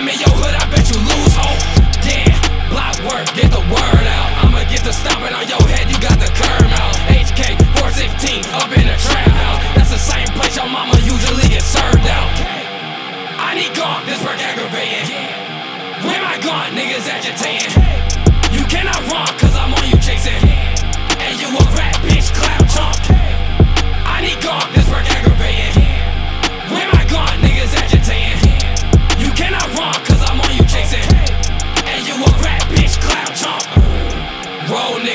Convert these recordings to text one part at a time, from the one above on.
In your hood, I bet you lose hope. Yeah, block work, get the word out. I'ma get the stomping on your head, you got the curb out. HK 416 up in the trap house. That's the same place your mama usually gets served out. I need gone, this work aggravating. Where my gone, niggas agitating.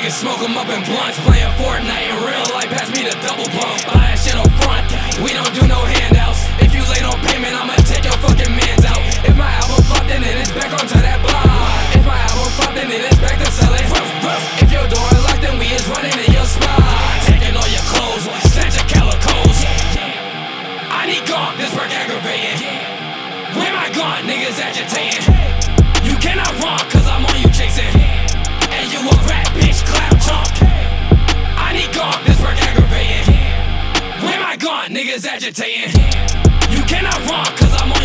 Niggas, smoke 'em up in blunts. Playing Fortnite in real life, pass me the double pump. Buy that shit up front. We don't do no handouts. If you late on payment, I'ma take your fucking mans out. If my album flop, then it is back onto that block. If my album flop, then it is back to selling. If your door locked, then we is running in your spot. Taking all your clothes, snatch your calicos. I need gone, this work aggravating. Where my gone, niggas agitating. niggas agitating. You cannot run, cause I'm on